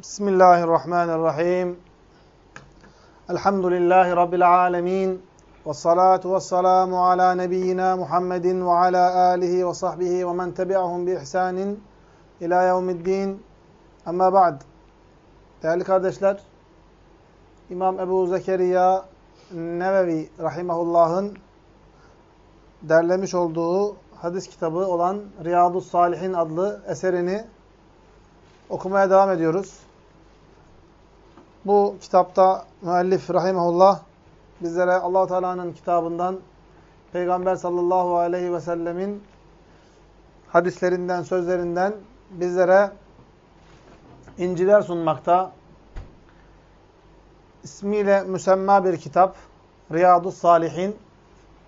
Bismillahirrahmanirrahim. Elhamdülillahi Rabbil alemin. Ve salatu ve selamu ala nebiyyina Muhammedin ve ala alihi ve sahbihi ve men tebi'ahum bi ihsanin ila yevmiddin. Amma ba'd. Değerli kardeşler, İmam Ebu Zekeriya Nevevi Rahimahullah'ın derlemiş olduğu hadis kitabı olan Riyadu Salihin adlı eserini okumaya devam ediyoruz. Bu kitapta müellif rahimehullah bizlere Allah Teala'nın kitabından Peygamber sallallahu aleyhi ve sellemin hadislerinden, sözlerinden bizlere inciler sunmakta. İsmiyle müsemma bir kitap. Riyadu Salihin.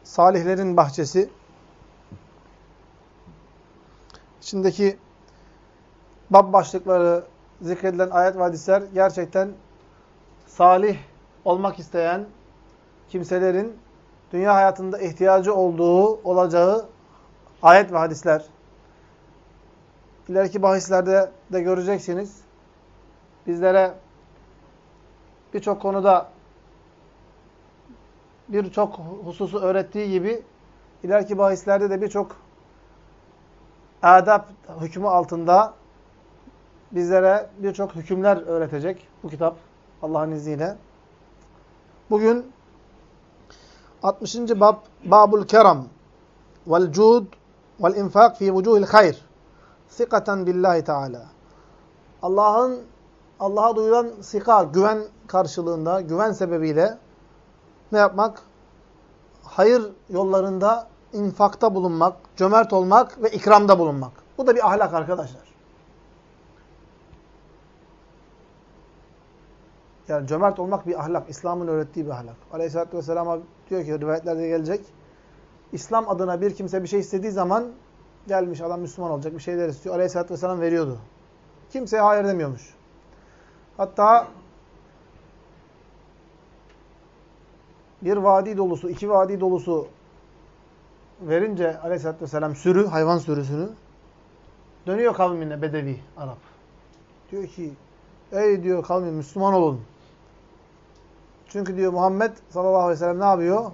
Salihlerin bahçesi. İçindeki bab başlıkları, zikredilen ayet ve hadisler gerçekten salih olmak isteyen kimselerin dünya hayatında ihtiyacı olduğu, olacağı ayet ve hadisler. İleriki bahislerde de göreceksiniz. Bizlere birçok konuda birçok hususu öğrettiği gibi ileriki bahislerde de birçok adab hükmü altında bizlere birçok hükümler öğretecek bu kitap Allah'ın izniyle. Bugün 60. bab Babul Keram vel Cud vel infak fi vucuhil hayr. Sikaten billahi Teala. Allah'ın Allah'a duyulan sika, güven karşılığında, güven sebebiyle ne yapmak? Hayır yollarında infakta bulunmak, cömert olmak ve ikramda bulunmak. Bu da bir ahlak arkadaşlar. Yani cömert olmak bir ahlak. İslam'ın öğrettiği bir ahlak. Aleyhisselatü Vesselam diyor ki rivayetlerde gelecek. İslam adına bir kimse bir şey istediği zaman gelmiş adam Müslüman olacak bir şeyler istiyor. Aleyhisselatü Vesselam veriyordu. Kimseye hayır demiyormuş. Hatta bir vadi dolusu, iki vadi dolusu verince aleyhissalatü vesselam sürü, hayvan sürüsünü dönüyor kavmine Bedevi, Arap. Diyor ki, ey diyor kavmin Müslüman olun. Çünkü diyor Muhammed sallallahu aleyhi ve sellem ne yapıyor?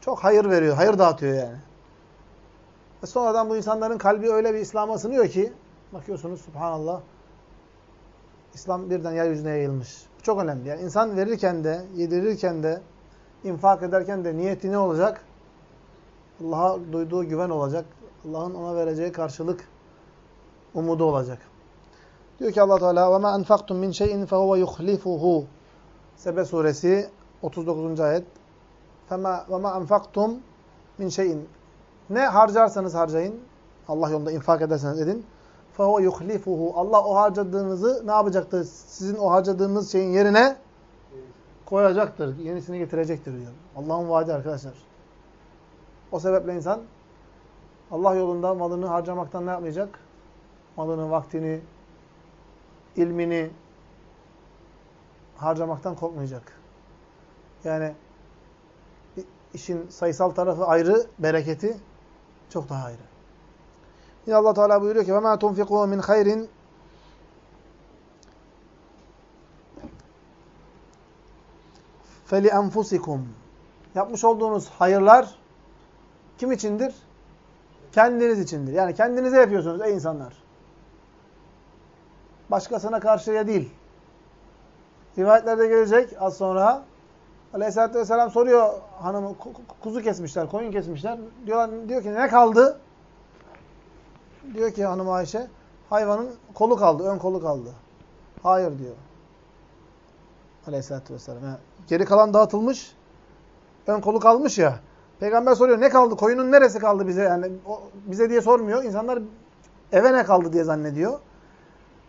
Çok hayır veriyor, hayır dağıtıyor yani. Ve sonradan bu insanların kalbi öyle bir İslam'a ısınıyor ki, bakıyorsunuz subhanallah, İslam birden yeryüzüne yayılmış. Bu çok önemli. Yani insan verirken de, yedirirken de, infak ederken de niyeti ne olacak? Allah'a duyduğu güven olacak. Allah'ın ona vereceği karşılık umudu olacak. Diyor ki Allah Teala: "Ve ma enfaktum min şey'in fehuve yuhlifuhu." Sebe suresi 39. ayet. Fema ve ma enfaktum min şeyin. Ne harcarsanız harcayın. Allah yolunda infak ederseniz edin. Fehu yuhlifuhu. Allah o harcadığınızı ne yapacaktır? Sizin o harcadığınız şeyin yerine koyacaktır. Yenisini getirecektir diyor. Allah'ın vaadi arkadaşlar. O sebeple insan Allah yolunda malını harcamaktan ne yapmayacak? Malını, vaktini, ilmini, harcamaktan korkmayacak. Yani işin sayısal tarafı ayrı, bereketi çok daha ayrı. Yine Allah Teala buyuruyor ki: "Ve ma tunfiqu min hayrin feli enfusikum." Yapmış olduğunuz hayırlar kim içindir? Kendiniz içindir. Yani kendinize yapıyorsunuz ey insanlar. Başkasına karşıya değil. Rivayetlerde gelecek az sonra. Aleyhisselatü Vesselam soruyor hanımı kuzu kesmişler, koyun kesmişler. Diyor, diyor ki ne kaldı? Diyor ki hanım Ayşe, hayvanın kolu kaldı, ön kolu kaldı. Hayır diyor. Aleyhisselatü Vesselam. Yani geri kalan dağıtılmış, ön kolu kalmış ya. Peygamber soruyor ne kaldı? Koyunun neresi kaldı bize? Yani o, bize diye sormuyor. İnsanlar eve ne kaldı diye zannediyor.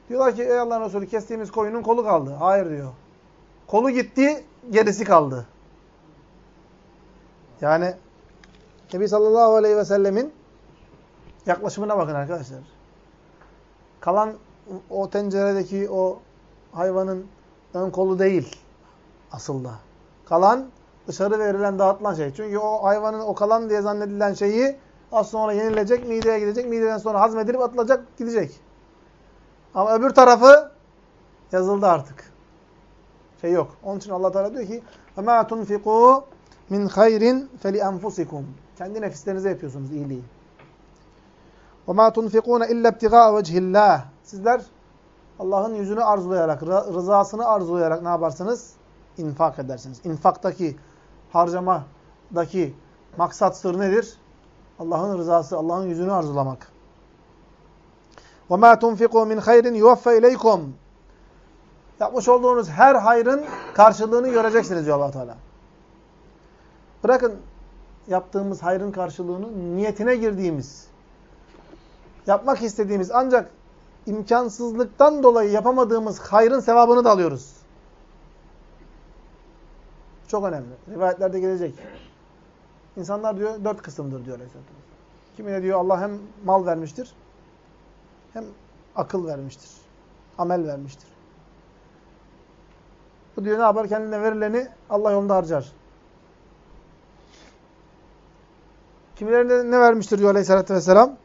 Diyorlar ki ey Allah'ın Resulü kestiğimiz koyunun kolu kaldı. Hayır diyor. Kolu gitti, gerisi kaldı. Yani Nebi sallallahu aleyhi ve sellemin yaklaşımına bakın arkadaşlar. Kalan o tenceredeki o hayvanın ön kolu değil aslında. Kalan dışarı verilen, dağıtılan şey. Çünkü o hayvanın o kalan diye zannedilen şeyi az sonra yenilecek, mideye gidecek. Mideden sonra hazmedilip atılacak, gidecek. Ama öbür tarafı Yazıldı artık Şey yok. Onun için Allah Teala diyor ki: "Ama tunfiqu min hayrin feli enfusikum." Kendi nefislerinize yapıyorsunuz iyiliği. وَمَا تُنْفِقُونَ اِلَّا ابْتِغَاءَ وَجْهِ اللّٰهِ Sizler Allah'ın yüzünü arzulayarak, rızasını arzulayarak ne yaparsınız? İnfak edersiniz. İnfaktaki, harcamadaki maksat sır nedir? Allah'ın rızası, Allah'ın yüzünü arzulamak. وَمَا تُنْفِقُوا مِنْ خَيْرٍ يُوَفَّ اِلَيْكُمْ Yapmış olduğunuz her hayrın karşılığını göreceksiniz diyor allah Teala. Bırakın yaptığımız hayrın karşılığını, niyetine girdiğimiz, yapmak istediğimiz ancak imkansızlıktan dolayı yapamadığımız hayrın sevabını da alıyoruz. Çok önemli. Rivayetlerde gelecek. İnsanlar diyor dört kısımdır diyor Aleyhisselatü Kimine diyor Allah hem mal vermiştir, hem akıl vermiştir, amel vermiştir. Bu diyor ne yapar? Kendine verileni Allah yolunda harcar. Kimilerine ne vermiştir diyor Aleyhisselatü Vesselam?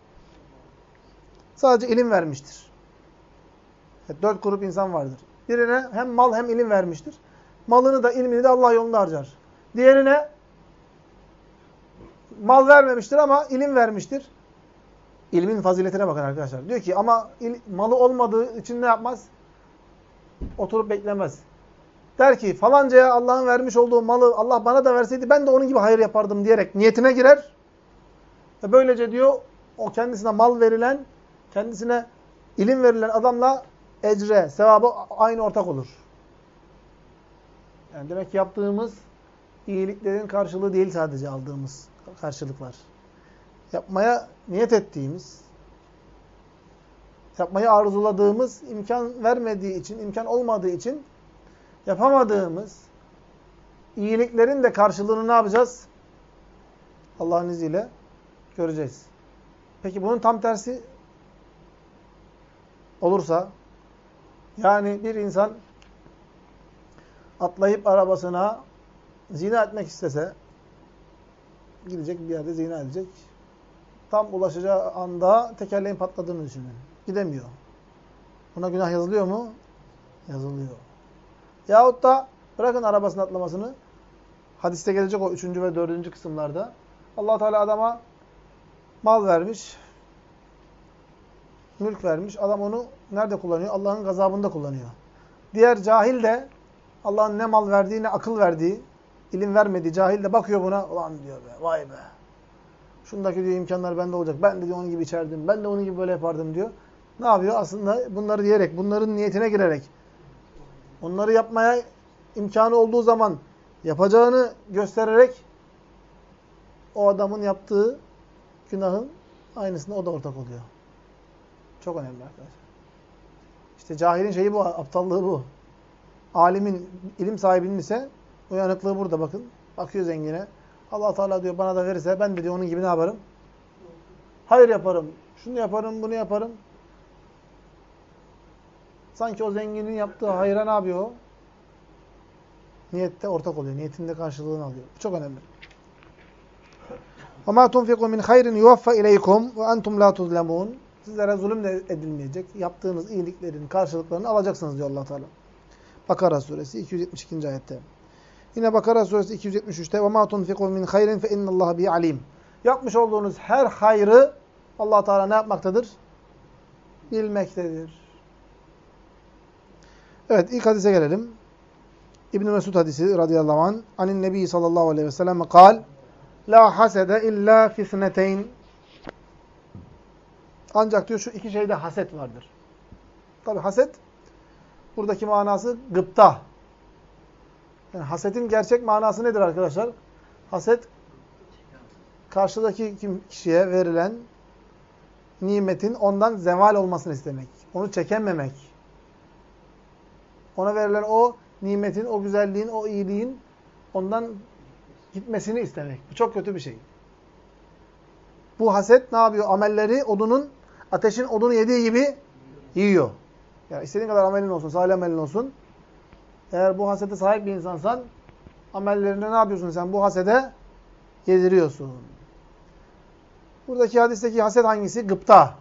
Sadece ilim vermiştir. Evet, dört grup insan vardır. Birine hem mal hem ilim vermiştir. Malını da ilmini de Allah yolunda harcar. Diğerine mal vermemiştir ama ilim vermiştir. İlmin faziletine bakın arkadaşlar. Diyor ki ama il, malı olmadığı için ne yapmaz? Oturup beklemez. Der ki falancaya Allah'ın vermiş olduğu malı Allah bana da verseydi ben de onun gibi hayır yapardım diyerek niyetine girer. Ve böylece diyor o kendisine mal verilen, kendisine ilim verilen adamla ecre, sevabı aynı ortak olur. Yani demek ki yaptığımız iyiliklerin karşılığı değil sadece aldığımız karşılıklar. Yapmaya niyet ettiğimiz, yapmayı arzuladığımız, imkan vermediği için, imkan olmadığı için yapamadığımız iyiliklerin de karşılığını ne yapacağız? Allah'ın izniyle göreceğiz. Peki bunun tam tersi olursa, yani bir insan atlayıp arabasına zina etmek istese, gidecek bir yerde zina edecek. Tam ulaşacağı anda tekerleğin patladığını düşünün. Gidemiyor. Buna günah yazılıyor mu? Yazılıyor. Yahut da bırakın arabasını atlamasını. Hadiste gelecek o üçüncü ve dördüncü kısımlarda. allah Teala adama mal vermiş. Mülk vermiş. Adam onu nerede kullanıyor? Allah'ın gazabında kullanıyor. Diğer cahil de Allah'ın ne mal verdiği ne akıl verdiği, ilim vermediği cahil de bakıyor buna. Ulan diyor be vay be. Şundaki diyor imkanlar bende olacak. Ben de diyor onun gibi içerdim. Ben de onun gibi böyle yapardım diyor. Ne yapıyor? Aslında bunları diyerek, bunların niyetine girerek, onları yapmaya imkanı olduğu zaman yapacağını göstererek o adamın yaptığı günahın aynısına o da ortak oluyor. Çok önemli arkadaşlar. İşte cahilin şeyi bu, aptallığı bu. Alimin, ilim sahibinin ise uyanıklığı burada bakın. Bakıyor zengine. allah Teala diyor bana da verirse ben de diyor onun gibi ne yaparım? Hayır yaparım. Şunu yaparım, bunu yaparım. Sanki o zenginin yaptığı hayra ne yapıyor o? Niyette ortak oluyor. Niyetinde karşılığını alıyor. Bu çok önemli. وَمَا تُنْفِقُوا مِنْ خَيْرٍ يُوَفَّ اِلَيْكُمْ وَاَنْتُمْ لَا تُظْلَمُونَ Sizlere zulüm de edilmeyecek. Yaptığınız iyiliklerin karşılıklarını alacaksınız diyor allah Teala. Bakara suresi 272. ayette. Yine Bakara suresi 273'te وَمَا تُنْفِقُوا مِنْ خَيْرٍ فَاِنَّ اللّٰهَ بِهِ alim. Yapmış olduğunuz her hayrı allah Teala ne yapmaktadır? Bilmektedir. Evet ilk hadise gelelim. İbn Mesud hadisi radıyallahu anh. Anin Nebi sallallahu aleyhi ve sellem kal La hasede illa fisneteyn Ancak diyor şu iki şeyde haset vardır. Tabi haset buradaki manası gıpta. Yani hasetin gerçek manası nedir arkadaşlar? Haset karşıdaki kişiye verilen nimetin ondan zeval olmasını istemek. Onu çekememek. Ona verilen o nimetin, o güzelliğin, o iyiliğin ondan gitmesini istemek. Bu çok kötü bir şey. Bu haset ne yapıyor? Amelleri odunun, ateşin odunu yediği gibi yiyor. Yani istediğin kadar amelin olsun, salih amelin olsun. Eğer bu hasete sahip bir insansan amellerinde ne yapıyorsun sen? Bu hasede yediriyorsun. Buradaki hadisteki haset hangisi? Gıpta.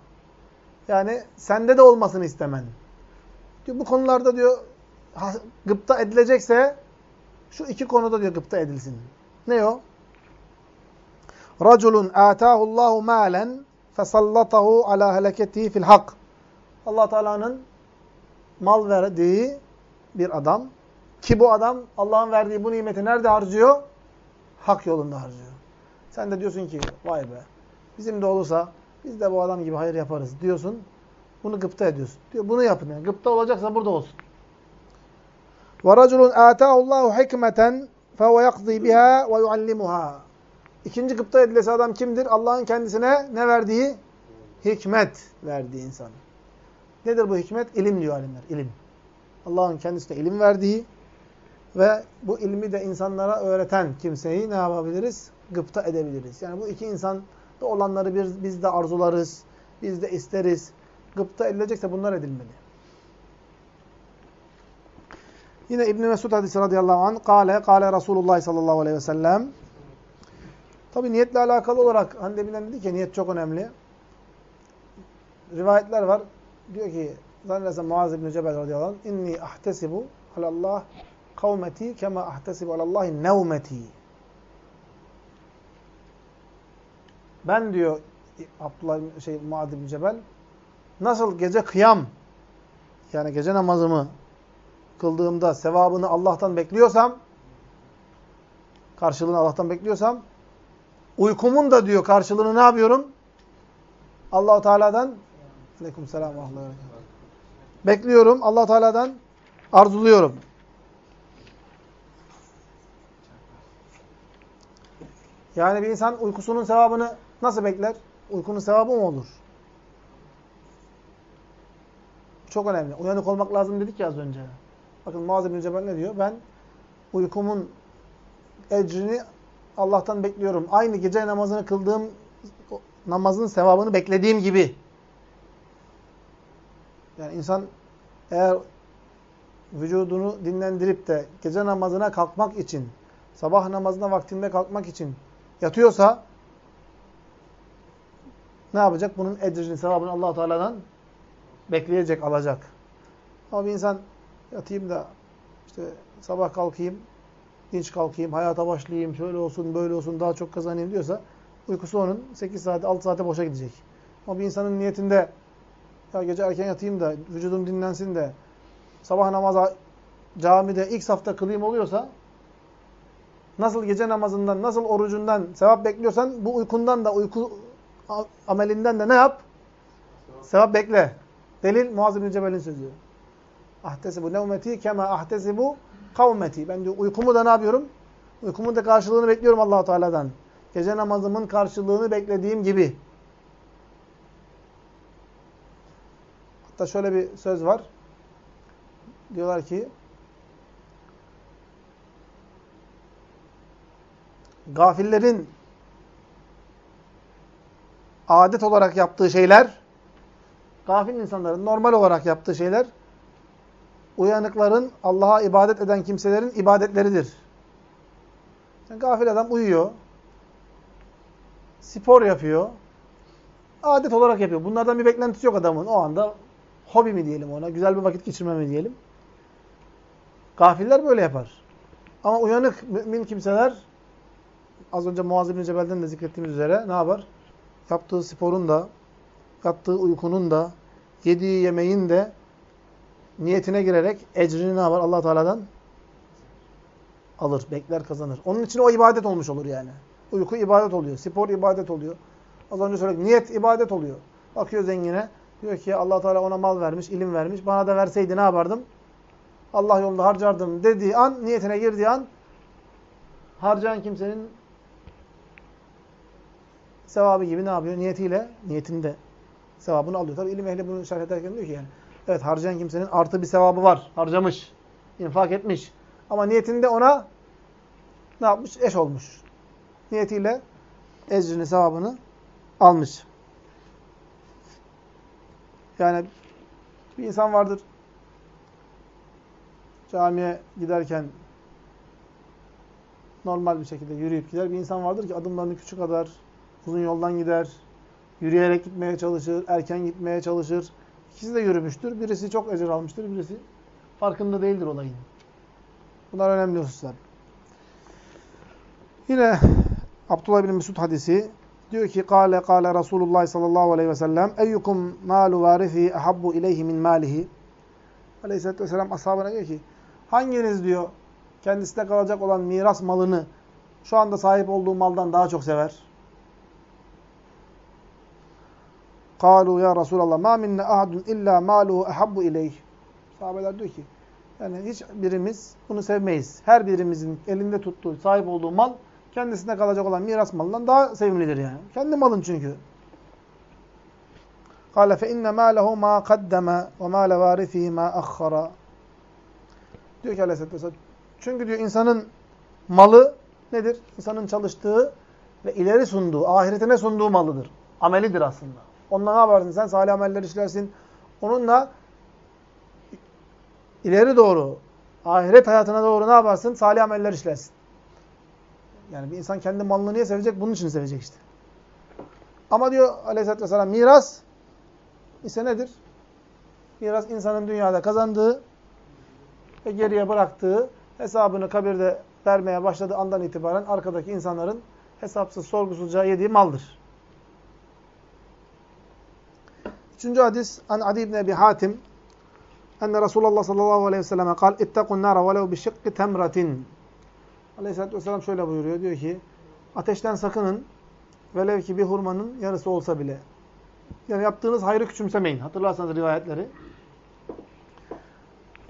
Yani sende de olmasını istemen. Diyor, bu konularda diyor gıpta edilecekse şu iki konuda diyor gıpta edilsin. Ne o? Raculun ataahu Allahu malen fesallatahu ala helaketihi fil hak. Allah Teala'nın mal verdiği bir adam ki bu adam Allah'ın verdiği bu nimeti nerede harcıyor? Hak yolunda harcıyor. Sen de diyorsun ki vay be bizim de olursa biz de bu adam gibi hayır yaparız diyorsun. Bunu gıpta ediyorsun. Diyor bunu yapın yani. Gıpta olacaksa burada olsun. وَرَجُلٌ آتَاهُ اللّٰهُ حِكْمَةً فَهُوَ يَقْضِي بِهَا وَيُعَلِّمُهَا İkinci gıpta edilesi adam kimdir? Allah'ın kendisine ne verdiği? Hikmet verdiği insan. Nedir bu hikmet? İlim diyor alimler. İlim. Allah'ın kendisine ilim verdiği ve bu ilmi de insanlara öğreten kimseyi ne yapabiliriz? Gıpta edebiliriz. Yani bu iki insan da olanları biz, biz de arzularız, biz de isteriz. Gıpta edilecekse bunlar edilmeli. Yine İbn Mesud hadisi radıyallahu anh kâle kâle Resulullah sallallahu aleyhi ve sellem Tabi niyetle alakalı olarak Hande Bilen dedi ki niyet çok önemli. Rivayetler var. Diyor ki zannedersem Muaz İbni Cebel radıyallahu anh inni ahtesibu alallah kavmeti kema ahtesibu alallahi nevmeti. Ben diyor Abdullah şey Muaz İbni Cebel nasıl gece kıyam yani gece namazımı kıldığımda sevabını Allah'tan bekliyorsam karşılığını Allah'tan bekliyorsam uykumun da diyor karşılığını ne yapıyorum? Allahu Teala'dan Aleykümselam Bekliyorum. Allah Teala'dan arzuluyorum. Yani bir insan uykusunun sevabını nasıl bekler? Uykunun sevabı mı olur? Çok önemli. Uyanık olmak lazım dedik ya az önce. Bakın Muaz bin Cebel ne diyor? Ben uykumun ecrini Allah'tan bekliyorum. Aynı gece namazını kıldığım namazın sevabını beklediğim gibi. Yani insan eğer vücudunu dinlendirip de gece namazına kalkmak için, sabah namazına vaktinde kalkmak için yatıyorsa ne yapacak? Bunun ecrini, sevabını allah Teala'dan bekleyecek, alacak. Ama bir insan yatayım da işte sabah kalkayım, dinç kalkayım, hayata başlayayım, şöyle olsun, böyle olsun, daha çok kazanayım diyorsa uykusu onun 8 saate, 6 saate boşa gidecek. Ama bir insanın niyetinde ya gece erken yatayım da vücudum dinlensin de sabah namaza camide ilk safta kılayım oluyorsa nasıl gece namazından, nasıl orucundan sevap bekliyorsan bu uykundan da uyku amelinden de ne yap? Sevap bekle. Delil Muaz bin Cebel'in sözü. Ahtesibu nevmeti kema ahtesibu kavmeti. Ben diyor uykumu da ne yapıyorum? Uykumun da karşılığını bekliyorum allah Teala'dan. Gece namazımın karşılığını beklediğim gibi. Hatta şöyle bir söz var. Diyorlar ki gafillerin adet olarak yaptığı şeyler gafil insanların normal olarak yaptığı şeyler uyanıkların Allah'a ibadet eden kimselerin ibadetleridir. Yani gafil adam uyuyor. Spor yapıyor. Adet olarak yapıyor. Bunlardan bir beklentisi yok adamın. O anda hobi mi diyelim ona, güzel bir vakit geçirme mi diyelim. Gafiller böyle yapar. Ama uyanık mümin kimseler az önce Muaz bin Cebel'den de zikrettiğimiz üzere ne yapar? Yaptığı sporun da, yattığı uykunun da, yediği yemeğin de niyetine girerek ecrini ne yapar? allah Teala'dan alır, bekler, kazanır. Onun için o ibadet olmuş olur yani. Uyku ibadet oluyor, spor ibadet oluyor. Az önce söyledik, niyet ibadet oluyor. Bakıyor zengine, diyor ki allah Teala ona mal vermiş, ilim vermiş. Bana da verseydi ne yapardım? Allah yolunda harcardım dediği an, niyetine girdiği an harcayan kimsenin sevabı gibi ne yapıyor? Niyetiyle, niyetinde sevabını alıyor. Tabi ilim ehli bunu şerh ederken diyor ki yani Evet harcayan kimsenin artı bir sevabı var. Harcamış. infak etmiş. Ama niyetinde ona ne yapmış? Eş olmuş. Niyetiyle ecrini, sevabını almış. Yani bir insan vardır. Camiye giderken normal bir şekilde yürüyüp gider. Bir insan vardır ki adımlarını küçük kadar uzun yoldan gider. Yürüyerek gitmeye çalışır, erken gitmeye çalışır İkisi de yürümüştür. Birisi çok ecir almıştır, birisi farkında değildir olayın. Bunlar önemli hususlar. Yine Abdullah bin Mesud hadisi diyor ki kâle kâle Resulullah sallallahu aleyhi ve sellem eyyukum malu varithi ahabbu ileyhi min malihi Aleyhisselatü vesselam ashabına diyor ki hanginiz diyor kendisine kalacak olan miras malını şu anda sahip olduğu maldan daha çok sever? Kalu ya Resulallah ma minne ahadun illa maluhu ahabbu ileyh. Sahabeler diyor ki yani hiç birimiz bunu sevmeyiz. Her birimizin elinde tuttuğu, sahip olduğu mal kendisine kalacak olan miras malından daha sevimlidir yani. Kendi malın çünkü. İnne mâlehu mâ kaddeme ve mâle vârifihi mâ akhara. Diyor ki aleyhisselatü vesselam. Çünkü diyor insanın malı nedir? İnsanın çalıştığı ve ileri sunduğu, ahiretine sunduğu malıdır. Amelidir aslında. Onunla ne yaparsın? Sen salih ameller işlersin. Onunla ileri doğru, ahiret hayatına doğru ne yaparsın? Salih ameller işlersin. Yani bir insan kendi malını niye sevecek? Bunun için sevecek işte. Ama diyor aleyhissalatü vesselam miras ise nedir? Miras insanın dünyada kazandığı ve geriye bıraktığı hesabını kabirde vermeye başladığı andan itibaren arkadaki insanların hesapsız sorgusuzca yediği maldır. Üçüncü hadis an Adi ibn Ebi Hatim enne Resulullah sallallahu aleyhi ve selleme kal ittakun nara velev bi şıkkı temratin Aleyhisselatü vesselam şöyle buyuruyor. Diyor ki ateşten sakının velev ki bir hurmanın yarısı olsa bile. Yani yaptığınız hayrı küçümsemeyin. Hatırlarsanız rivayetleri.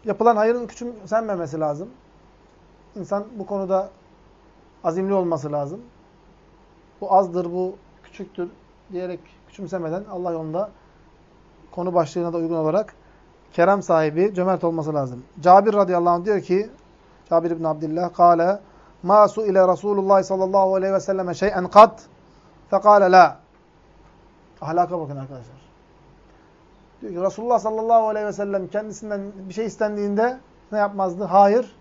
Yapılan hayrın küçümsenmemesi lazım. İnsan bu konuda azimli olması lazım. Bu azdır, bu küçüktür diyerek küçümsemeden Allah yolunda konu başlığına da uygun olarak kerem sahibi, cömert olması lazım. Cabir radıyallahu anh diyor ki, Cabir ibn Abdillah, kâle, mâ ile Resulullah sallallahu aleyhi ve selleme şey'en kat, fekâle la. Ahlaka bakın arkadaşlar. Diyor ki, Resulullah sallallahu aleyhi ve sellem kendisinden bir şey istendiğinde ne yapmazdı? Hayır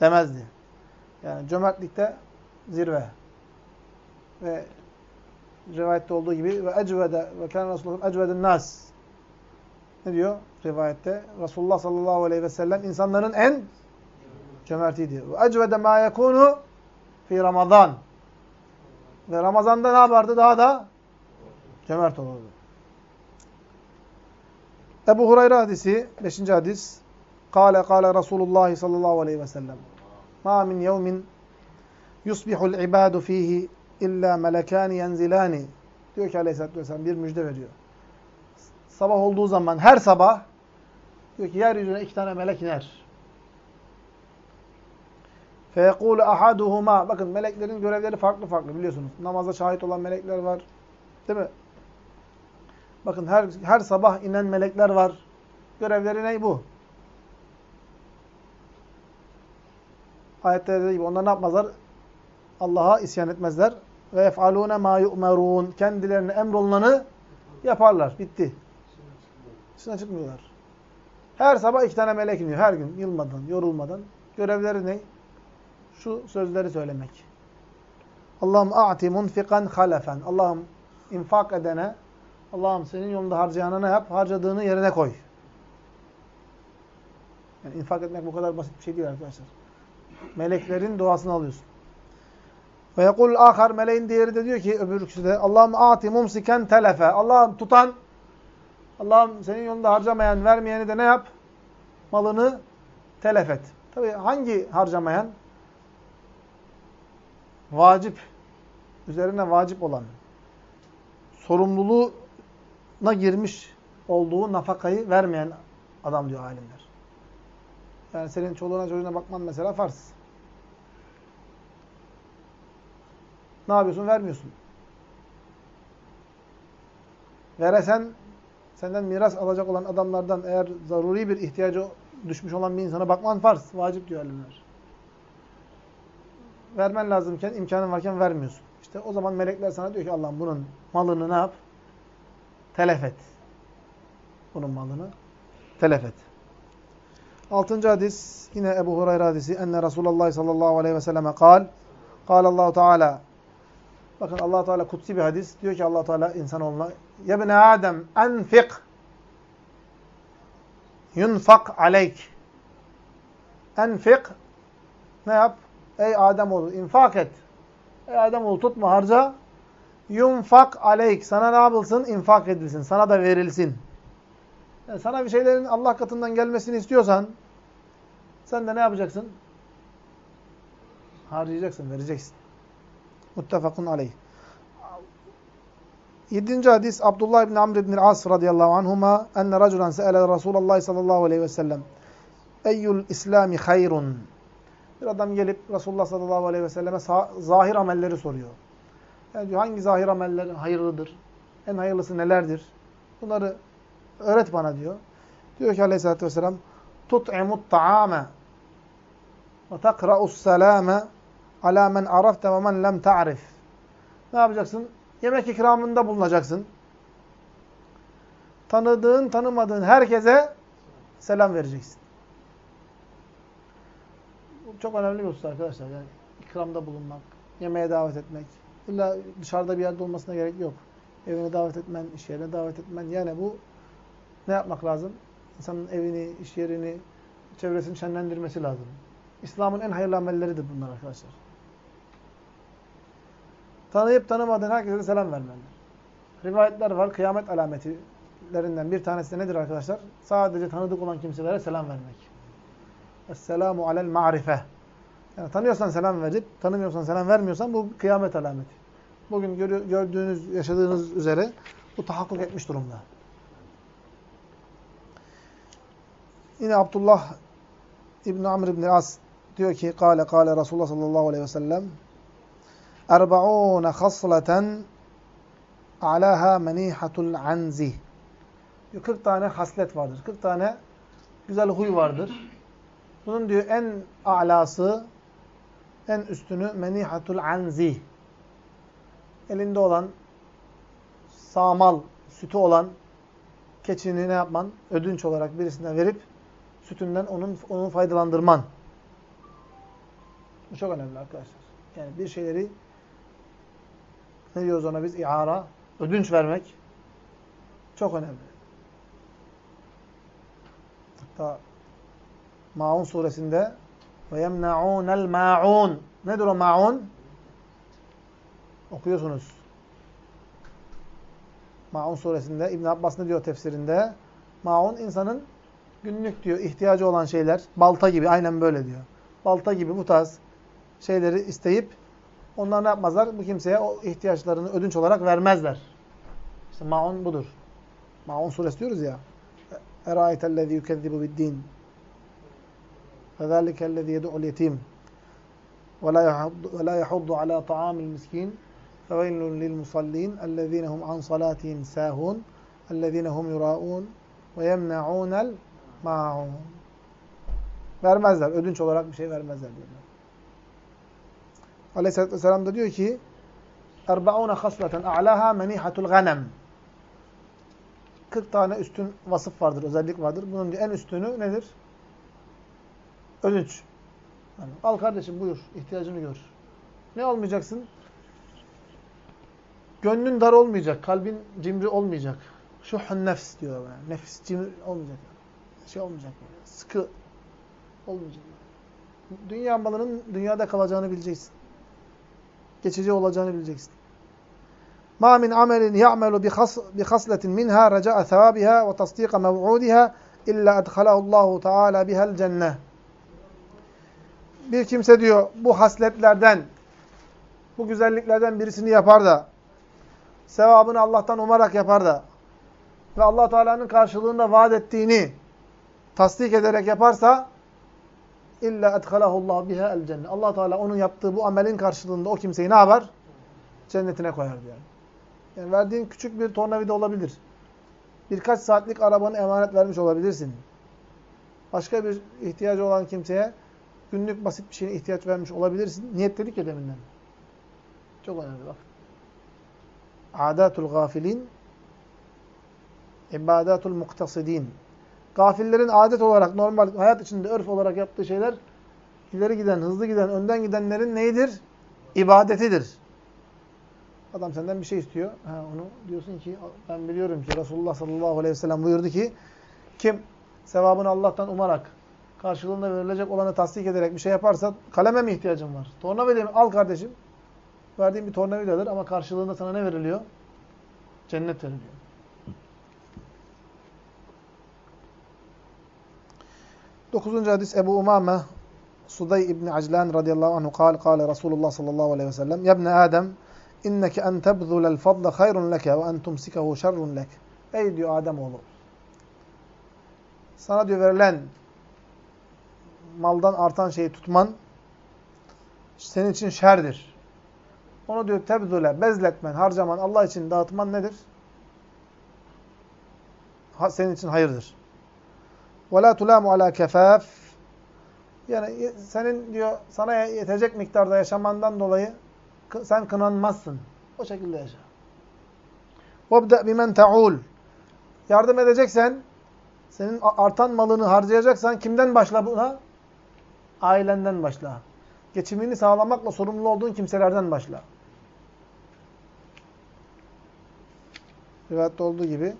demezdi. Yani cömertlikte zirve. Ve rivayette olduğu gibi ve ecvede ve kâne Resulullah ecveden nas ne diyor rivayette? Resulullah sallallahu aleyhi ve sellem insanların en cömertiydi. Ve ecvede mâ yekûnu fi Ramazan. Ve Ramazan'da ne yapardı? Daha da cömert olurdu. Ebu Hureyre hadisi, 5. hadis. Kale kale Resulullah sallallahu aleyhi ve sellem. Ma min yevmin yusbihul ibadu fihi illa melekani yenzilani. Diyor ki aleyhissalatü vesselam bir müjde veriyor. Sabah olduğu zaman her sabah diyor ki yeryüzüne iki tane melek iner. فَيَقُولُ ahaduhuma. Bakın meleklerin görevleri farklı farklı biliyorsunuz. Namaza şahit olan melekler var. Değil mi? Bakın her her sabah inen melekler var. Görevleri ne bu? Ayette dediği gibi onlar ne yapmazlar? Allah'a isyan etmezler. Ve yef'alûne mâ yu'merûn. Kendilerine emrolunanı yaparlar. Bitti. Dışına çıkmıyorlar. Her sabah iki tane melek iniyor. Her gün. Yılmadan, yorulmadan. Görevleri ne? Şu sözleri söylemek. Allah'ım a'ti munfikan halefen. Allah'ım infak edene, Allah'ım senin yolunda harcayana ne yap? Harcadığını yerine koy. Yani infak etmek bu kadar basit bir şey değil arkadaşlar. Meleklerin duasını alıyorsun. Ve yekul ahar meleğin diğeri de diyor ki öbürküsü de Allah'ım ati mumsiken telefe. Allah'ım tutan Allah'ım senin yolunda harcamayan, vermeyeni de ne yap? Malını telef et. Tabi hangi harcamayan? Vacip. Üzerine vacip olan. Sorumluluğuna girmiş olduğu nafakayı vermeyen adam diyor alimler. Yani senin çoluğuna çocuğuna bakman mesela farz. Ne yapıyorsun? Vermiyorsun. Veresen senden miras alacak olan adamlardan eğer zaruri bir ihtiyacı düşmüş olan bir insana bakman farz. Vacip diyor alimler. Vermen lazımken, imkanın varken vermiyorsun. İşte o zaman melekler sana diyor ki Allah'ım bunun malını ne yap? Telef et. Bunun malını telef et. Altıncı hadis yine Ebu Hurayra hadisi. Enne Resulullah sallallahu aleyhi ve selleme kal. Kal Allahu Teala. Bakın Allah Teala kutsi bir hadis. Diyor ki Allah Teala insanoğluna: "Ya bne Adem enfik." yunfak aleyk. Enfik ne yap? Ey Ademoğlu infak et. Ey Ademoğlu tutma harca. Yunfak aleyk. Sana ne yapılsın? İnfak edilsin. Sana da verilsin. Yani sana bir şeylerin Allah katından gelmesini istiyorsan sen de ne yapacaksın? Harcayacaksın, vereceksin. Muttefakun aleyh. Yedinci hadis Abdullah ibn Amr ibn As radıyallahu anhuma enne raculan se'ele Resulullah sallallahu aleyhi ve sellem eyyul İslami hayrun bir adam gelip Resulullah sallallahu aleyhi ve selleme zahir amelleri soruyor. Yani diyor hangi zahir ameller hayırlıdır? En hayırlısı nelerdir? Bunları öğret bana diyor. Diyor ki aleyhissalatü vesselam tut'imut ta'ame ve takra'us selame ala men arafte ve men lem ta'rif. Ne yapacaksın? Yemek ikramında bulunacaksın. Tanıdığın, tanımadığın herkese selam vereceksin. Bu çok önemli bir husus arkadaşlar. Yani ikramda bulunmak, yemeğe davet etmek. İlla dışarıda bir yerde olmasına gerek yok. Evine davet etmen, iş yerine davet etmen. Yani bu ne yapmak lazım? İnsanın evini, iş yerini, çevresini şenlendirmesi lazım. İslam'ın en hayırlı amelleridir bunlar arkadaşlar. Tanıyıp tanımadığın herkese selam vermelidir. Rivayetler var. Kıyamet alametlerinden bir tanesi nedir arkadaşlar? Sadece tanıdık olan kimselere selam vermek. Esselamu alel ma'rife. Yani tanıyorsan selam verip, tanımıyorsan selam vermiyorsan bu kıyamet alameti. Bugün gördüğünüz, yaşadığınız üzere bu tahakkuk etmiş durumda. Yine Abdullah İbn Amr İbn As diyor ki: "Kâle kâle Resulullah sallallahu aleyhi ve sellem: "Erba'ûne hasleten alâhâ menîhatul anzi." 40 tane haslet vardır. 40 tane güzel huy vardır. Bunun diyor en alası, en üstünü menihatul anzi. Elinde olan, sağmal, sütü olan keçini ne yapman? Ödünç olarak birisine verip sütünden onun onu faydalandırman. Bu çok önemli arkadaşlar. Yani bir şeyleri ne diyoruz ona biz? İara, ödünç vermek çok önemli. Hatta Maun suresinde ve yemna'unel ma'un. Nedir o ma'un? Okuyorsunuz. Maun suresinde İbn Abbas ne diyor tefsirinde? Maun insanın günlük diyor ihtiyacı olan şeyler, balta gibi aynen böyle diyor. Balta gibi bu tarz şeyleri isteyip onlar ne yapmazlar? Bu kimseye o ihtiyaçlarını ödünç olarak vermezler. İşte maun budur. Maun suresi diyoruz ya. Eraayetellezî yükezzibu biddin. فذلك الذي يدعو اليتيم ولا يحض, ولا يحض على طعام المسكين فويل للمصلين الذين هم عن صلاتهم ساهون الذين هم يراءون ويمنعون الماعون vermezler. Ödünç olarak bir şey vermezler diyorlar. Aleyhisselatü Vesselam da diyor ki اَرْبَعُونَ خَصْلَةً اَعْلَاهَا مَنِيحَةُ الْغَنَمِ 40 tane üstün vasıf vardır, özellik vardır. Bunun en üstünü nedir? Ödünç. Yani, al kardeşim buyur, ihtiyacını gör. Ne almayacaksın? Gönlün dar olmayacak, kalbin cimri olmayacak. Şuhun nefs diyor yani. Nefis cimri olmayacak. Şey olmayacak. Yani. Sıkı olmayacak. Dünya malının dünyada kalacağını bileceksin. Geçici olacağını bileceksin. Ma min amelin ya'melu bi hasletin minha reca'a thawabiha ve tasdika mev'udiha illa edhalahu Allahu Teala biha'l cenneh bir kimse diyor bu hasletlerden, bu güzelliklerden birisini yapar da, sevabını Allah'tan umarak yapar da ve allah Teala'nın karşılığında vaat ettiğini tasdik ederek yaparsa illa edhalahullah biha el cennet. Allah Teala onun yaptığı bu amelin karşılığında o kimseyi ne yapar? Cennetine koyar diyor. Yani verdiğin küçük bir tornavida olabilir. Birkaç saatlik arabanı emanet vermiş olabilirsin. Başka bir ihtiyacı olan kimseye günlük basit bir şeye ihtiyaç vermiş olabilirsin. Niyet dedik ya deminden. Çok önemli bak. Adatul gafilin ibadatul muktasidin. Gafillerin adet olarak normal hayat içinde örf olarak yaptığı şeyler ileri giden, hızlı giden, önden gidenlerin neydir? İbadetidir. Adam senden bir şey istiyor. Ha, onu diyorsun ki ben biliyorum ki Resulullah sallallahu aleyhi ve sellem buyurdu ki kim sevabını Allah'tan umarak, karşılığında verilecek olanı tasdik ederek bir şey yaparsa kaleme mi ihtiyacın var? Tornavida mi? Al kardeşim. Verdiğin bir tornavidadır ama karşılığında sana ne veriliyor? Cennet veriliyor. Dokuzuncu hadis Ebu Umame Suday İbni Aclan radıyallahu anhu kal, kale Resulullah sallallahu aleyhi ve sellem Yebne Adem inneke en tebzulel fadle hayrun leke ve en tumsikehu şerrun lek. Ey diyor Adem oğlu. Sana diyor verilen maldan artan şeyi tutman senin için şerdir. Onu diyor tebzule, bezletmen, harcaman, Allah için dağıtman nedir? Ha, senin için hayırdır. وَلَا تُلَامُ عَلَى كَفَافٍ Yani senin diyor sana yetecek miktarda yaşamandan dolayı sen kınanmazsın. O şekilde yaşa. وَبْدَأْ بِمَنْ تَعُولُ Yardım edeceksen, senin artan malını harcayacaksan kimden başla buna? Ailenden başla. Geçimini sağlamakla sorumlu olduğun kimselerden başla. Rivayette olduğu gibi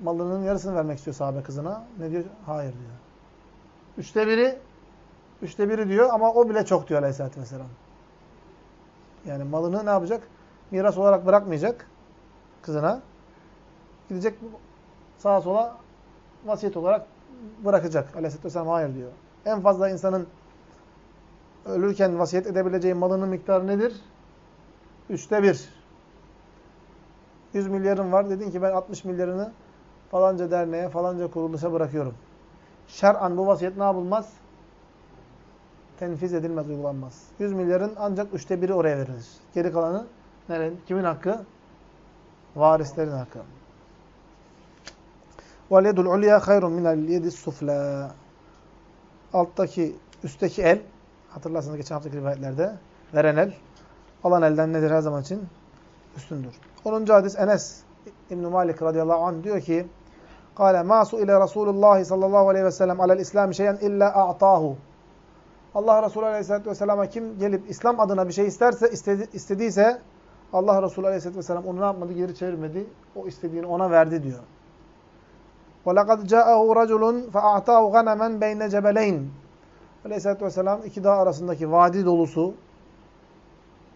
malının yarısını vermek istiyor sahabe kızına. Ne diyor? Hayır diyor. Üçte biri üçte biri diyor ama o bile çok diyor aleyhissalatü vesselam. Yani malını ne yapacak? Miras olarak bırakmayacak kızına. Gidecek sağa sola vasiyet olarak bırakacak. Aleyhisselatü vesselam hayır diyor. En fazla insanın ölürken vasiyet edebileceği malının miktarı nedir? Üçte bir. 100 milyarın var. Dedin ki ben 60 milyarını falanca derneğe, falanca kuruluşa bırakıyorum. Şer'an bu vasiyet ne yapılmaz? Tenfiz edilmez, uygulanmaz. 100 milyarın ancak üçte biri oraya verilir. Geri kalanı nerenin? Kimin hakkı? Varislerin hakkı. وَالْيَدُ الْعُلْيَا خَيْرٌ مِنَ الْيَدِ السُّفْلَى Alttaki, üstteki el, hatırlarsanız geçen haftaki rivayetlerde, veren el, alan elden nedir her zaman için? Üstündür. 10. hadis Enes İbn Malik radıyallahu anh diyor ki: "Kâle mâ su'ile Rasulullah sallallahu aleyhi ve sellem alel İslam şeyen illa a'tahu." Allah Resulü aleyhissalatü vesselam'a kim gelip İslam adına bir şey isterse, istedi, istediyse Allah Resulü aleyhissalatü vesselam onu ne yapmadı? Geri çevirmedi. O istediğini ona verdi diyor. وَلَقَدْ جَاءَهُ رَجُلٌ فَاَعْتَاهُ غَنَمًا بَيْنَ جَبَلَيْنِ Aleyhisselatü Vesselam iki dağ arasındaki vadi dolusu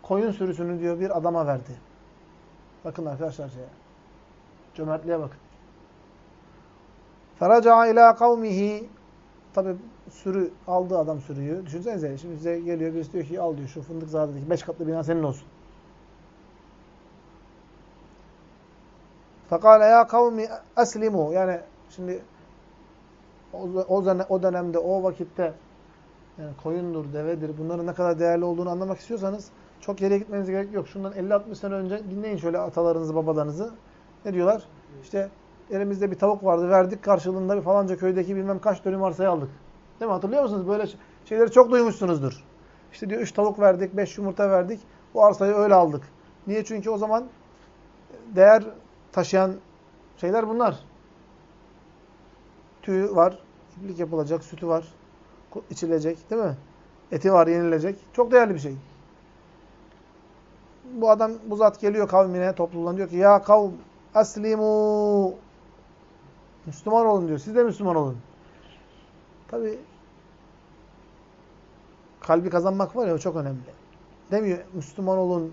koyun sürüsünü diyor bir adama verdi. Bakın arkadaşlar şeye. Cömertliğe bakın. Feraca ila kavmihi Tabi sürü aldı adam sürüyü. Düşünsenize şimdi size geliyor birisi diyor ki al diyor şu fındık zadedeki beş katlı bina senin olsun. Fakale ya kavmi eslimu. Yani şimdi o, o, o dönemde, o vakitte yani koyundur, devedir, bunların ne kadar değerli olduğunu anlamak istiyorsanız çok yere gitmenize gerek yok. Şundan 50-60 sene önce dinleyin şöyle atalarınızı, babalarınızı. Ne diyorlar? İşte elimizde bir tavuk vardı, verdik karşılığında bir falanca köydeki bilmem kaç dönüm arsayı aldık. Değil mi? Hatırlıyor musunuz? Böyle şeyleri çok duymuşsunuzdur. İşte diyor 3 tavuk verdik, 5 yumurta verdik. Bu arsayı öyle aldık. Niye? Çünkü o zaman değer taşıyan şeyler bunlar. Tüyü var, iplik yapılacak, sütü var, içilecek değil mi? Eti var, yenilecek. Çok değerli bir şey. Bu adam, bu zat geliyor kavmine, topluluğuna diyor ki ya kavm eslimu Müslüman olun diyor. Siz de Müslüman olun. Tabi kalbi kazanmak var ya o çok önemli. Demiyor Müslüman olun,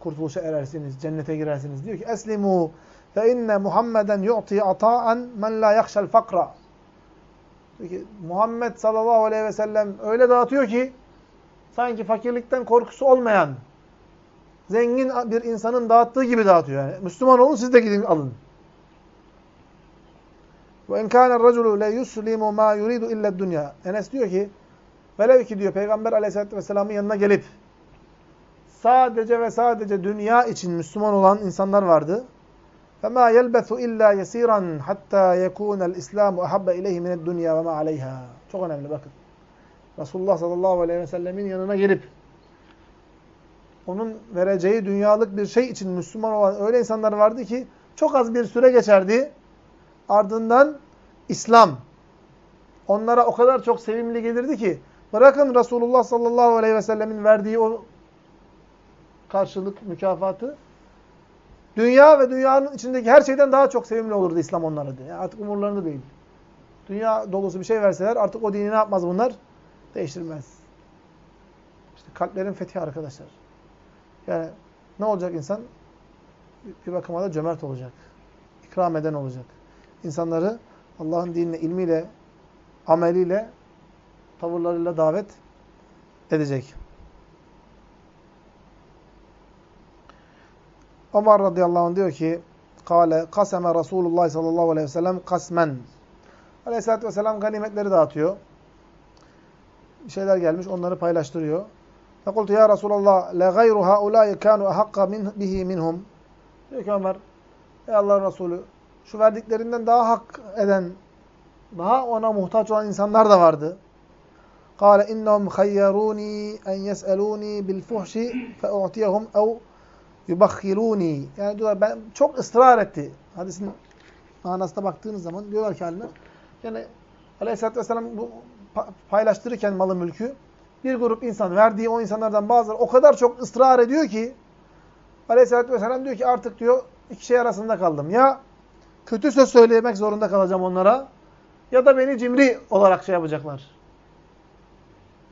kurtuluşa erersiniz, cennete girersiniz. Diyor ki eslimu fe inne Muhammeden yu'ti ata'an men la yakşel fakra. Diyor ki Muhammed sallallahu aleyhi ve sellem öyle dağıtıyor ki sanki fakirlikten korkusu olmayan zengin bir insanın dağıttığı gibi dağıtıyor. Yani Müslüman olun siz de gidin alın. Ve in kana raculu la yuslimu ma yuridu illa dunya. Enes diyor ki velev ki diyor Peygamber Aleyhisselatü vesselam'ın yanına gelip sadece ve sadece dünya için Müslüman olan insanlar vardı. فَمَا يَلْبَثُ اِلَّا يَس۪يرًا حَتَّى يَكُونَ الْاِسْلَامُ اَحَبَّ اِلَيْهِ مِنَ الدُّنْيَا وَمَا عَلَيْهَا Çok önemli bakın. Resulullah sallallahu aleyhi ve sellemin yanına gelip onun vereceği dünyalık bir şey için Müslüman olan öyle insanlar vardı ki çok az bir süre geçerdi. Ardından İslam onlara o kadar çok sevimli gelirdi ki bırakın Resulullah sallallahu aleyhi ve sellemin verdiği o karşılık, mükafatı dünya ve dünyanın içindeki her şeyden daha çok sevimli olurdu İslam onlara diye. Yani artık umurlarında değil. Dünya dolusu bir şey verseler artık o dini ne yapmaz bunlar? Değiştirmez. İşte kalplerin fethi arkadaşlar. Yani ne olacak insan? Bir bakıma da cömert olacak. İkram eden olacak. İnsanları Allah'ın dinine, ilmiyle, ameliyle, tavırlarıyla davet edecek. Ömer radıyallahu anh diyor ki Kale kaseme Resulullah sallallahu aleyhi ve sellem kasmen. Aleyhisselatü vesselam ganimetleri dağıtıyor. Bir şeyler gelmiş onları paylaştırıyor. Fekultu ya Resulallah le gayru haulâi kânu ehakka min, bihi minhum. Diyor ki Ömer ey Allah'ın Resulü şu verdiklerinden daha hak eden daha ona muhtaç olan insanlar da vardı. Hayyarûni en yes'elûni bil fuhşi fe u'tiyehum ev yubakhiluni. Yani diyorlar ben çok ısrar etti. Hadisin manasına baktığınız zaman diyorlar ki haline. Yani Aleyhisselatü Vesselam bu paylaştırırken malı mülkü bir grup insan verdiği o insanlardan bazıları o kadar çok ısrar ediyor ki Aleyhisselatü Vesselam diyor ki artık diyor iki şey arasında kaldım. Ya kötü söz söylemek zorunda kalacağım onlara ya da beni cimri olarak şey yapacaklar.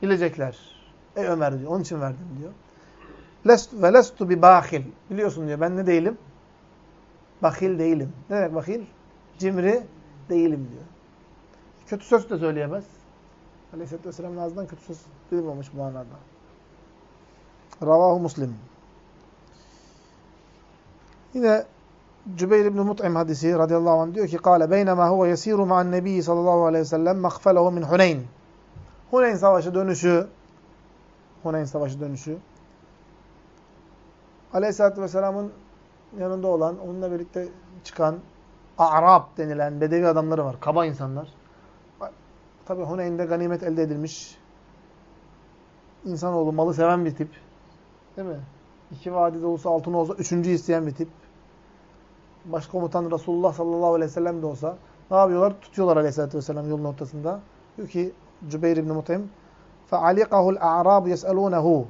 Bilecekler. Ey Ömer diyor. Onun için verdim diyor. Lest ve lestu bi bahil. Biliyorsun diyor ben ne değilim? Bakil değilim. Ne demek bakil? Cimri değilim diyor. Kötü söz de söyleyemez. Aleyhisselatü Vesselam'ın ağzından kötü söz duyulmamış bu manada. Ravahu Muslim. Yine Cübeyr ibn Mut'im hadisi radıyallahu anh diyor ki Kale beynema huve yesiru ma'an nebi sallallahu aleyhi ve sellem makfelehu min Huneyn. Huneyn savaşı dönüşü Huneyn savaşı dönüşü Aleyhisselatü Vesselam'ın yanında olan, onunla birlikte çıkan Arap denilen bedevi adamları var. Kaba insanlar. Tabi Huneyn'de ganimet elde edilmiş. İnsanoğlu malı seven bir tip. Değil mi? İki vadi dolusu altın olsa üçüncü isteyen bir tip. Başkomutan Resulullah sallallahu aleyhi ve sellem de olsa ne yapıyorlar? Tutuyorlar aleyhissalatü vesselam yolun ortasında. Diyor ki Cübeyr ibn Mut'im فَعَلِقَهُ الْاَعْرَابُ يَسْأَلُونَهُ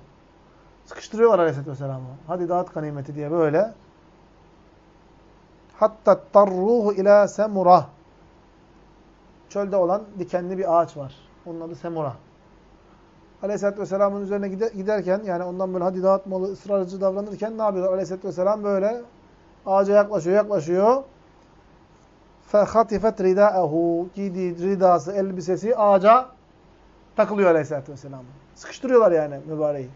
Sıkıştırıyorlar aleyhissalatü vesselam'ı. Hadi dağıt ganimeti diye böyle. Hatta tarruhu ila semura. Çölde olan dikenli bir ağaç var. Onun adı semura. Aleyhisselatü Vesselam'ın üzerine giderken yani ondan böyle hadi dağıtmalı ısrarcı davranırken ne yapıyorlar? Aleyhisselatü Vesselam böyle ağaca yaklaşıyor yaklaşıyor. فَخَطِفَتْ رِدَاءَهُ Giydiği ridası, elbisesi ağaca takılıyor Aleyhisselatü Vesselam. Sıkıştırıyorlar yani mübareği.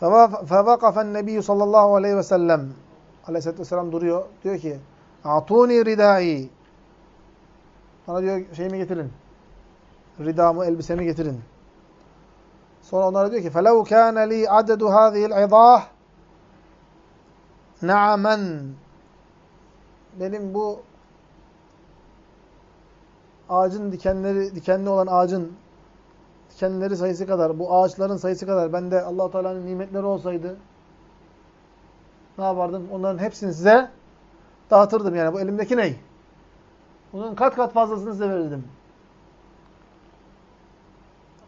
فَوَقَفَ النَّبِيُّ sallallahu aleyhi ve sellem Aleyhisselatü Vesselam duruyor. Diyor ki Atuni ridai Bana diyor şeyimi getirin. Ridamı, elbisemi getirin. Sonra onlara diyor ki فَلَوْ كَانَ لِي عَدَدُ هَذِهِ الْعِضَاهِ نَعَمًا Benim bu ağacın dikenleri, dikenli olan ağacın dikenleri sayısı kadar, bu ağaçların sayısı kadar bende allah Teala'nın nimetleri olsaydı ne yapardım? Onların hepsini size dağıtırdım yani. Bu elimdeki ney? Bunun kat kat fazlasını size verirdim.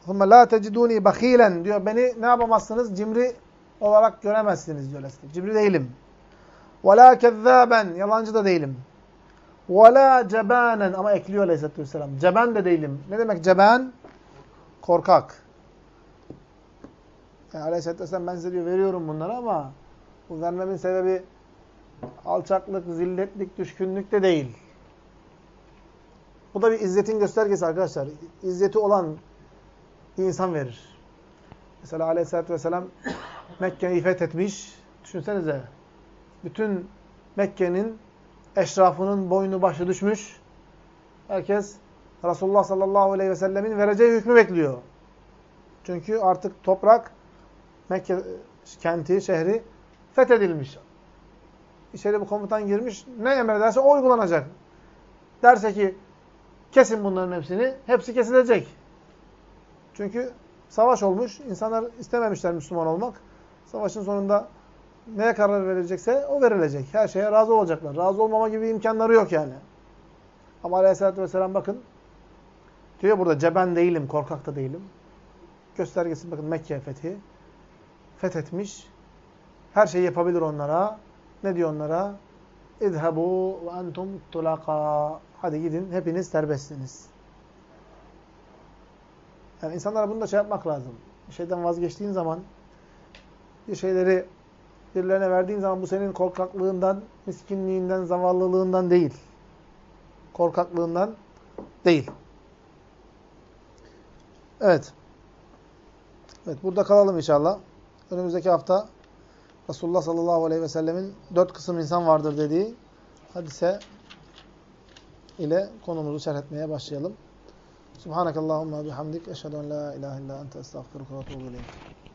ثُمَّ لَا تَجِدُونِي بَخ۪يلًا diyor. Beni ne yapamazsınız? Cimri olarak göremezsiniz diyor. Cimri değilim. وَلَا كَذَّابًا Yalancı da değilim. وَلَا cebanen Ama ekliyor Aleyhisselatü Vesselam. Ceben de değilim. Ne demek ceben? Korkak. Yani Aleyhisselatü Vesselam ben size diyor veriyorum bunları ama bu vermemin sebebi alçaklık, zilletlik, düşkünlük de değil. Bu da bir izzetin göstergesi arkadaşlar. İzzeti olan insan verir. Mesela Aleyhisselatü Vesselam Mekke'yi fethetmiş. Düşünsenize. Bütün Mekke'nin eşrafının boynu başı düşmüş. Herkes Resulullah sallallahu aleyhi ve sellemin vereceği hükmü bekliyor. Çünkü artık toprak, Mekke kenti, şehri fethedilmiş. İçeri bu komutan girmiş. Ne emrederse o uygulanacak. Derse ki kesin bunların hepsini. Hepsi kesilecek. Çünkü savaş olmuş. İnsanlar istememişler Müslüman olmak. Savaşın sonunda neye karar verilecekse o verilecek. Her şeye razı olacaklar. Razı olmama gibi imkanları yok yani. Ama aleyhissalatü vesselam bakın diyor burada ceben değilim, korkak da değilim. Göstergesi bakın Mekke fethi. Fethetmiş. Her şeyi yapabilir onlara. Ne diyor onlara? İzhebu ve entum tulaka. Hadi gidin hepiniz serbestsiniz. Yani insanlara bunu da şey yapmak lazım. Bir şeyden vazgeçtiğin zaman, bir şeyleri birilerine verdiğin zaman bu senin korkaklığından, miskinliğinden, zavallılığından değil. Korkaklığından değil. Evet. Evet burada kalalım inşallah. Önümüzdeki hafta Resulullah sallallahu aleyhi ve sellemin dört kısım insan vardır dediği hadise ile konumuzu şerh etmeye başlayalım. Subhanakallahumma bihamdik. Eşhedü en la ilahe illa ente estağfiruka ve etûbü ileyk.